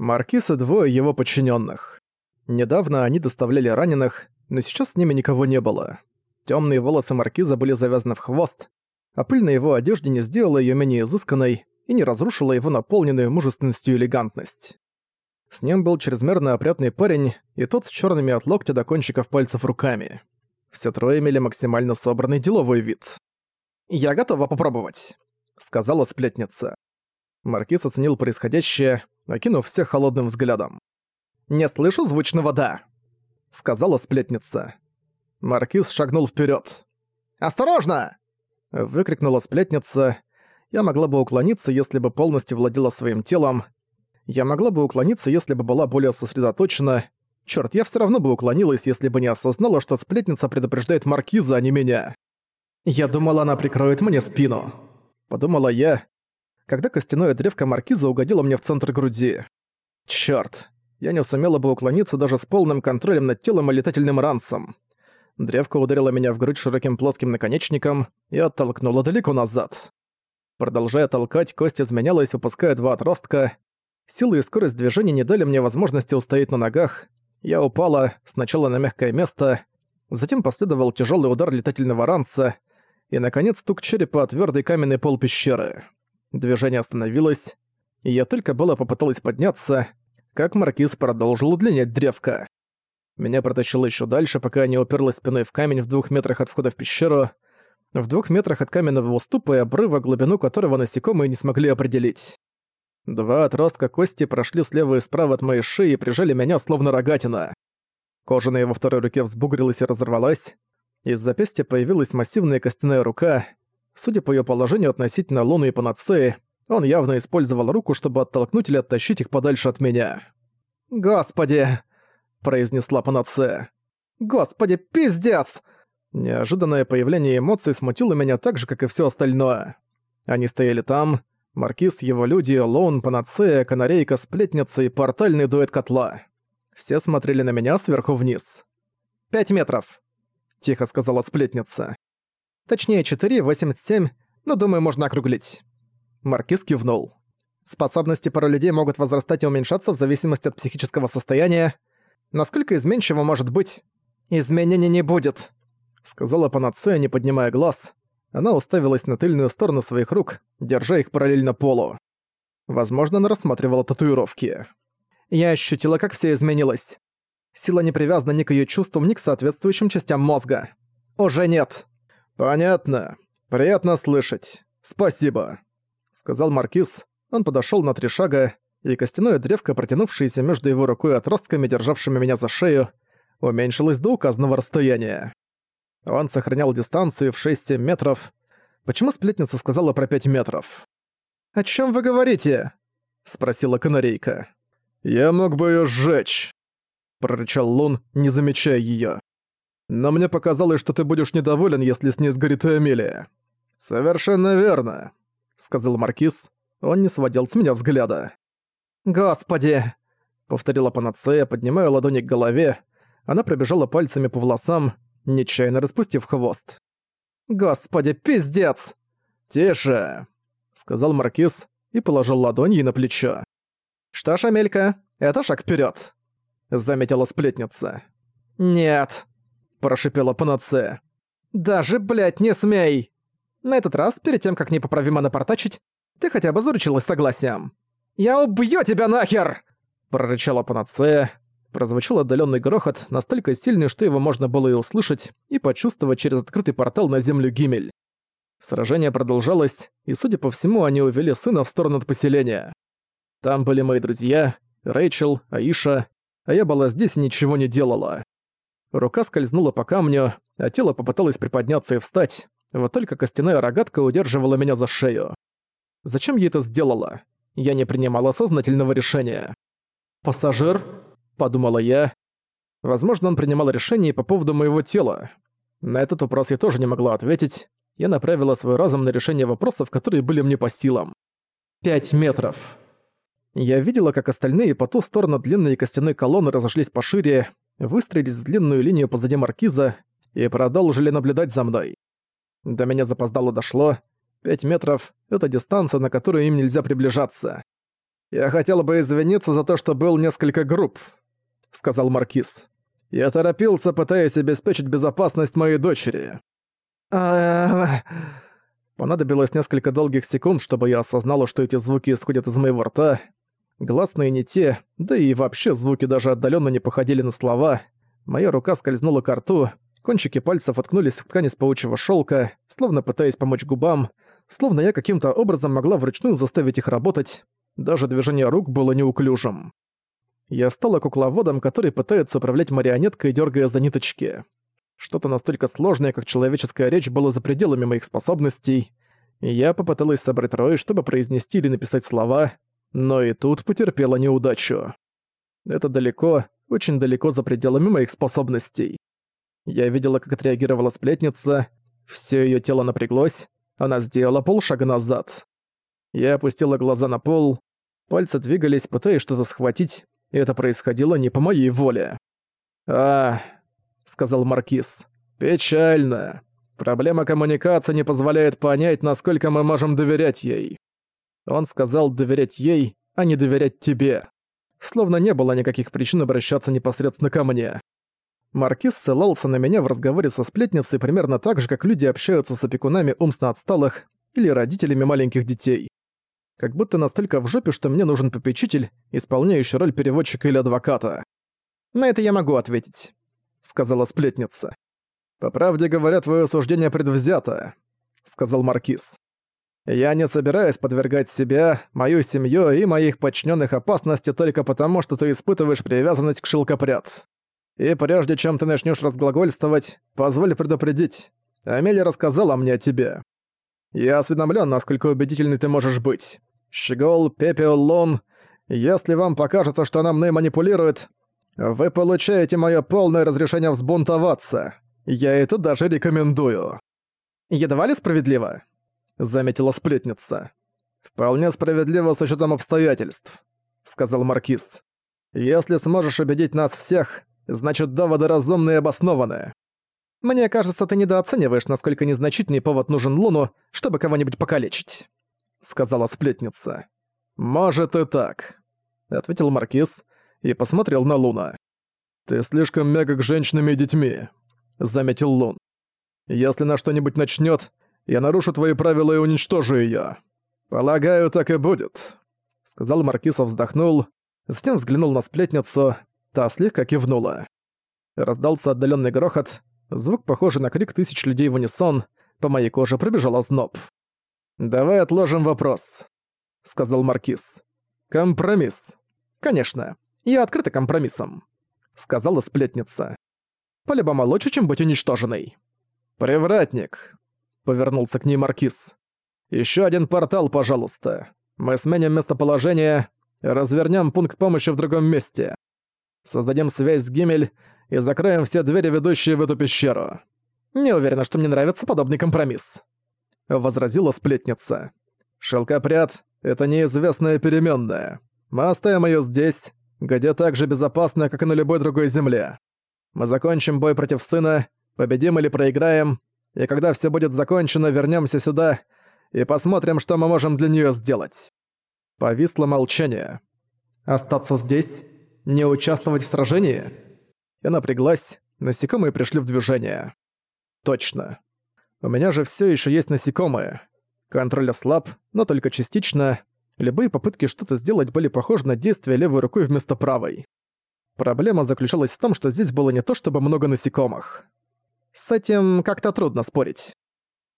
Маркиз и двое его подчиненных. Недавно они доставляли раненых, но сейчас с ними никого не было. Темные волосы Маркиза были завязаны в хвост, а пыль на его одежде не сделала ее менее изысканной и не разрушила его наполненную мужественностью элегантность. С ним был чрезмерно опрятный парень, и тот с черными от локтя до кончиков пальцев руками. Все трое имели максимально собранный деловой вид. «Я готова попробовать», — сказала сплетница. Маркиз оценил происходящее, окинув всех холодным взглядом. «Не слышу звучного «да», — сказала сплетница. Маркиз шагнул вперед. «Осторожно!» — выкрикнула сплетница. Я могла бы уклониться, если бы полностью владела своим телом. Я могла бы уклониться, если бы была более сосредоточена. Чёрт, я всё равно бы уклонилась, если бы не осознала, что сплетница предупреждает Маркиза, а не меня. Я думала, она прикроет мне спину. Подумала я, когда костяное древко Маркиза угодило мне в центр груди. Чёрт, я не сумела бы уклониться даже с полным контролем над телом и летательным ранцем. Древко ударило меня в грудь широким плоским наконечником и оттолкнуло далеко назад. Продолжая толкать, кость изменялась, выпуская два отростка. Сила и скорость движения не дали мне возможности устоять на ногах. Я упала, сначала на мягкое место, затем последовал тяжелый удар летательного ранца и, наконец, стук черепа о твёрдый каменный пол пещеры. Движение остановилось, и я только было попыталась подняться, как маркиз продолжил удлинять древко. Меня протащило еще дальше, пока я не уперлась спиной в камень в двух метрах от входа в пещеру, в двух метрах от каменного уступа и обрыва, глубину которого насекомые не смогли определить. Два отростка кости прошли слева и справа от моей шеи и прижали меня словно рогатина. Кожа на его второй руке взбугрилась и разорвалась. Из запястья появилась массивная костяная рука. Судя по ее положению относительно Луны и Панацеи, он явно использовал руку, чтобы оттолкнуть или оттащить их подальше от меня. «Господи!» – произнесла Панацея. «Господи, пиздец!» Неожиданное появление эмоций смутило меня так же, как и все остальное. Они стояли там, Маркиз, его люди, Лоун, Панацея, Канарейка, Сплетница и портальный дуэт котла. Все смотрели на меня сверху вниз. «Пять метров», — тихо сказала Сплетница. «Точнее, четыре, восемьдесят семь, но, думаю, можно округлить». Маркиз кивнул. «Способности паралюдей могут возрастать и уменьшаться в зависимости от психического состояния. Насколько изменчиво может быть? Изменений не будет», — сказала Панацея, не поднимая глаз. Она уставилась на тыльную сторону своих рук, держа их параллельно полу. Возможно, она рассматривала татуировки. Я ощутила, как все изменилось. Сила не привязана ни к ее чувствам, ни к соответствующим частям мозга. Уже нет. Понятно. Приятно слышать. Спасибо. Сказал Маркиз. Он подошел на три шага, и костяное древко, протянувшееся между его рукой отростками, державшими меня за шею, уменьшилось до указанного расстояния. Он сохранял дистанцию в 6-7 метров. Почему сплетница сказала про 5 метров? «О чем вы говорите?» — спросила канарейка. «Я мог бы ее сжечь», — прорычал Лун, не замечая ее. «Но мне показалось, что ты будешь недоволен, если с ней сгорит и Амелия». «Совершенно верно», — сказал Маркиз. Он не сводил с меня взгляда. «Господи!» — повторила панацея, поднимая ладони к голове. Она пробежала пальцами по волосам, нечаянно распустив хвост. «Господи, пиздец!» «Тише!» — сказал Маркиз и положил ладонь ей на плечо. «Что ж, Амелька, это шаг вперед, заметила сплетница. «Нет», — прошипела панацея. «Даже, блядь, не смей!» На этот раз, перед тем, как непоправимо напортачить, ты хотя бы заручилась согласием. «Я убью тебя нахер!» — прорычала панацея, Прозвучал отдаленный грохот, настолько сильный, что его можно было и услышать, и почувствовать через открытый портал на землю Гимель. Сражение продолжалось, и, судя по всему, они увели сына в сторону от поселения. Там были мои друзья, Рэйчел, Аиша, а я была здесь и ничего не делала. Рука скользнула по камню, а тело попыталось приподняться и встать, вот только костяная рогатка удерживала меня за шею. Зачем я это сделала? Я не принимала сознательного решения. «Пассажир?» подумала я. Возможно, он принимал решение по поводу моего тела. На этот вопрос я тоже не могла ответить. Я направила свой разум на решение вопросов, которые были мне по силам. Пять метров. Я видела, как остальные по ту сторону длинной костяной колонны разошлись пошире, выстроились в длинную линию позади маркиза и продолжили наблюдать за мной. До меня запоздало дошло. Пять метров — это дистанция, на которую им нельзя приближаться. «Я хотел бы извиниться за то, что был несколько групп», — сказал Маркиз. «Я торопился, пытаясь обеспечить безопасность моей дочери». Понадобилось несколько долгих секунд, чтобы я осознала, что эти звуки исходят из моего рта. Гласные не те, да и вообще звуки даже отдаленно не походили на слова. Моя рука скользнула к рту, кончики пальцев откнулись в ткань из паучьего шелка, словно пытаясь помочь губам, словно я каким-то образом могла вручную заставить их работать. Даже движение рук было неуклюжим. Я стала кукловодом, который пытается управлять марионеткой, дергая за ниточки. Что-то настолько сложное, как человеческая речь, было за пределами моих способностей. Я попыталась собрать рой, чтобы произнести или написать слова, но и тут потерпела неудачу. Это далеко, очень далеко за пределами моих способностей. Я видела, как отреагировала сплетница, все ее тело напряглось, она сделала полшага назад. Я опустила глаза на пол, пальцы двигались, пытаясь что-то схватить, и это происходило не по моей воле. «А, сказал Маркиз. «Печально. Проблема коммуникации не позволяет понять, насколько мы можем доверять ей». Он сказал доверять ей, а не доверять тебе. Словно не было никаких причин обращаться непосредственно ко мне. Маркиз ссылался на меня в разговоре со сплетницей примерно так же, как люди общаются с опекунами умственно отсталых или родителями маленьких детей. Как будто настолько в жопе, что мне нужен попечитель, исполняющий роль переводчика или адвоката. На это я могу ответить. — сказала сплетница. «По правде говоря, твое суждение предвзято», — сказал Маркиз. «Я не собираюсь подвергать себя, мою семью и моих подчиненных опасности только потому, что ты испытываешь привязанность к шелкопряд. И прежде чем ты начнешь разглагольствовать, позволь предупредить. Амелия рассказала мне о тебе. Я осведомлен, насколько убедительный ты можешь быть. Щегол, Пепел, Лон. Если вам покажется, что она мной манипулирует, вы получаете моё полное разрешение взбунтоваться. Я это даже рекомендую. Едва ли справедливо? Заметила сплетница. Вполне справедливо с учетом обстоятельств, сказал Маркиз. Если сможешь убедить нас всех, значит доводы разумные и обоснованные. Мне кажется, ты недооцениваешь, насколько незначительный повод нужен Луну, чтобы кого-нибудь покалечить, сказала сплетница. Может и так, ответил Маркиз, и посмотрел на Луна. «Ты слишком мягок к женщинам и детьми», — заметил Лун. «Если на что-нибудь начнёт, я нарушу твои правила и уничтожу её. Полагаю, так и будет», — сказал Маркисов, вздохнул, затем взглянул на сплетницу, та слегка кивнула. Раздался отдалённый грохот, звук, похожий на крик тысяч людей в унисон, по моей коже пробежал озноб. «Давай отложим вопрос», — сказал Маркиз. «Компромисс». «Конечно. Я открыта компромиссом», — сказала сплетница. «По-любому лучше, чем быть уничтоженной». «Привратник», — повернулся к ней Маркиз. «Ещё один портал, пожалуйста. Мы сменим местоположение, развернем пункт помощи в другом месте. Создадим связь с Гимель и закроем все двери, ведущие в эту пещеру. Не уверена, что мне нравится подобный компромисс», — возразила сплетница. «Шелкопряд — это неизвестная переменная. Мы оставим её здесь, где так же безопасно, как и на любой другой земле. Мы закончим бой против сына, победим или проиграем, и когда все будет закончено, вернемся сюда и посмотрим, что мы можем для нее сделать». Повисло молчание. «Остаться здесь? Не участвовать в сражении?» Я напряглась, насекомые пришли в движение. «Точно. У меня же все еще есть насекомые. Контроль слаб, но только частично, Любые попытки что-то сделать были похожи на действия левой рукой вместо правой. Проблема заключалась в том, что здесь было не то чтобы много насекомых. С этим как-то трудно спорить.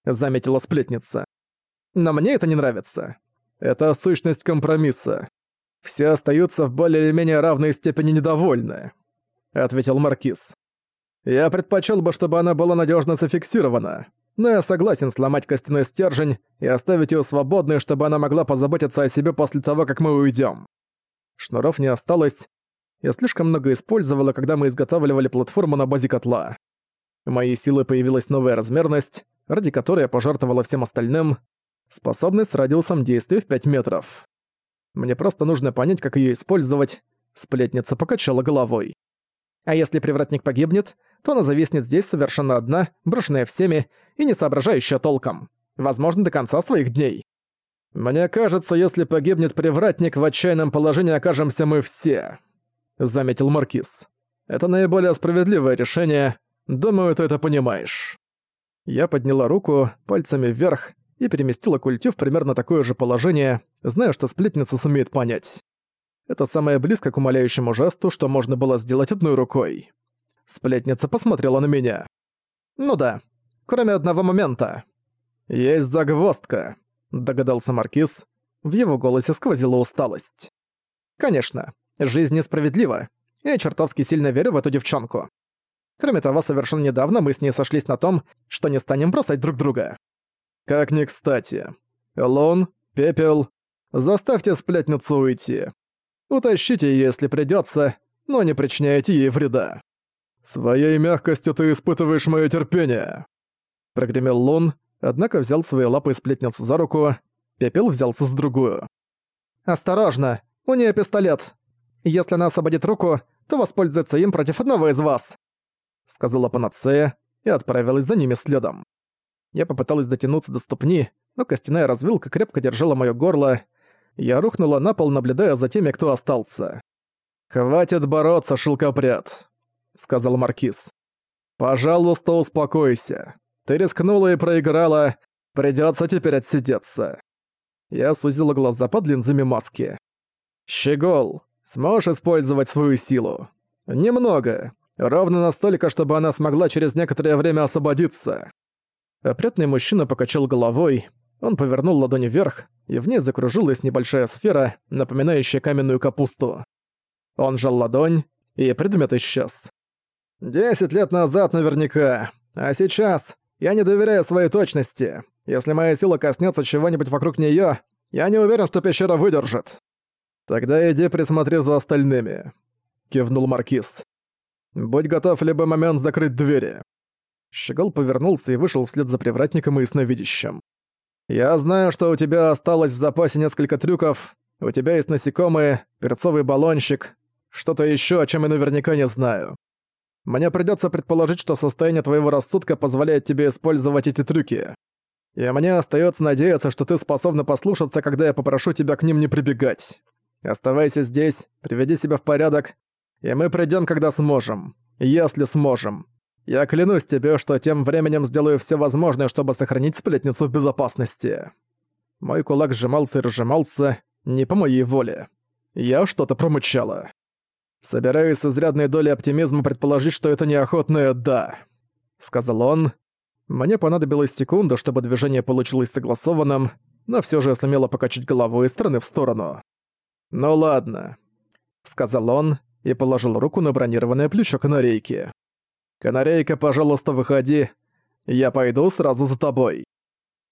Заметила сплетница. Но мне это не нравится. Это сущность компромисса. Все остаются в более или менее равной степени недовольны, ответил Маркиз. Я предпочел бы, чтобы она была надежно зафиксирована но я согласен сломать костяной стержень и оставить ее свободной, чтобы она могла позаботиться о себе после того, как мы уйдем. Шнуров не осталось. Я слишком много использовала, когда мы изготавливали платформу на базе котла. Моей силы появилась новая размерность, ради которой я пожертвовала всем остальным, способность с радиусом действия в 5 метров. Мне просто нужно понять, как ее использовать. Сплетница покачала головой. А если привратник погибнет, то она зависнет здесь совершенно одна, брошенная всеми и не соображающая толком. Возможно, до конца своих дней. «Мне кажется, если погибнет привратник, в отчаянном положении окажемся мы все», — заметил Маркиз. «Это наиболее справедливое решение. Думаю, ты это понимаешь». Я подняла руку, пальцами вверх, и переместила культю в примерно такое же положение, зная, что сплетница сумеет понять. Это самое близко к умоляющему жесту, что можно было сделать одной рукой. Сплетница посмотрела на меня. «Ну да, кроме одного момента». «Есть загвоздка», — догадался Маркиз. В его голосе сквозила усталость. «Конечно, жизнь несправедлива. Я чертовски сильно верю в эту девчонку. Кроме того, совершенно недавно мы с ней сошлись на том, что не станем бросать друг друга. Как ни кстати. Лун, Пепел, заставьте сплетницу уйти. Утащите ее, если придётся, но не причиняйте ей вреда. «Своей мягкостью ты испытываешь моё терпение!» Прогремел Лун, однако взял свои лапы сплетницу за руку, Пепел взялся с другую. «Осторожно! У неё пистолет! Если она освободит руку, то воспользуется им против одного из вас!» Сказала панацея и отправилась за ними следом. Я попыталась дотянуться до ступни, но костяная развилка крепко держала моё горло. Я рухнула на пол, наблюдая за теми, кто остался. «Хватит бороться, шелкопряд!» — сказал Маркиз. «Пожалуйста, успокойся. Ты рискнула и проиграла. Придётся теперь отсидеться». Я сузила глаза под линзами маски. «Щегол, сможешь использовать свою силу?» «Немного. Ровно настолько, чтобы она смогла через некоторое время освободиться». Опрятный мужчина покачал головой, он повернул ладони вверх, и в ней закружилась небольшая сфера, напоминающая каменную капусту. Он жал ладонь, и предмет исчез. «Десять лет назад наверняка. А сейчас я не доверяю своей точности. Если моя сила коснется чего-нибудь вокруг нее, я не уверен, что пещера выдержит». «Тогда иди присмотри за остальными», — кивнул Маркиз. «Будь готов в любой момент закрыть двери». Щегол повернулся и вышел вслед за привратником и сновидящим. «Я знаю, что у тебя осталось в запасе несколько трюков. У тебя есть насекомые, перцовый баллончик, что-то еще, о чем я наверняка не знаю. Мне придется предположить, что состояние твоего рассудка позволяет тебе использовать эти трюки. И мне остается надеяться, что ты способна послушаться, когда я попрошу тебя к ним не прибегать. Оставайся здесь, приведи себя в порядок, и мы придем, когда сможем. Если сможем. Я клянусь тебе, что тем временем сделаю все возможное, чтобы сохранить сплетницу в безопасности». Мой кулак сжимался и разжимался, не по моей воле. Я что-то промычала. Собираюсь с изрядной долей оптимизма предположить, что это неохотное «да», — сказал он. Мне понадобилась секунда, чтобы движение получилось согласованным, но все же я сумела покачать головой из стороны в сторону. «Ну ладно», — сказал он и положил руку на бронированное плечо канарейки. «Канарейка, пожалуйста, выходи. Я пойду сразу за тобой».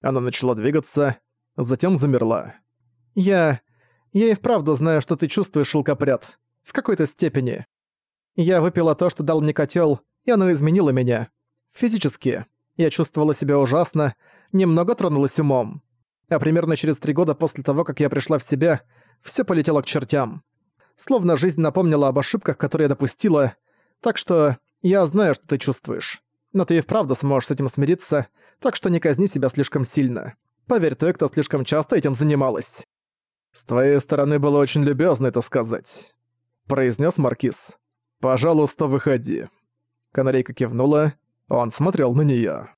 Она начала двигаться, затем замерла. «Я... я и вправду знаю, что ты чувствуешь, шелкопряд. В какой-то степени. Я выпила то, что дал мне котел, и оно изменило меня. Физически. Я чувствовала себя ужасно, немного тронулась умом. А примерно через три года после того, как я пришла в себя, все полетело к чертям. Словно жизнь напомнила об ошибках, которые я допустила, так что я знаю, что ты чувствуешь. Но ты и вправду сможешь с этим смириться, так что не казни себя слишком сильно. Поверь той, кто слишком часто этим занималась. С твоей стороны было очень любезно это сказать, произнес Маркиз. Пожалуйста, выходи. Канарейка кивнула, он смотрел на нее.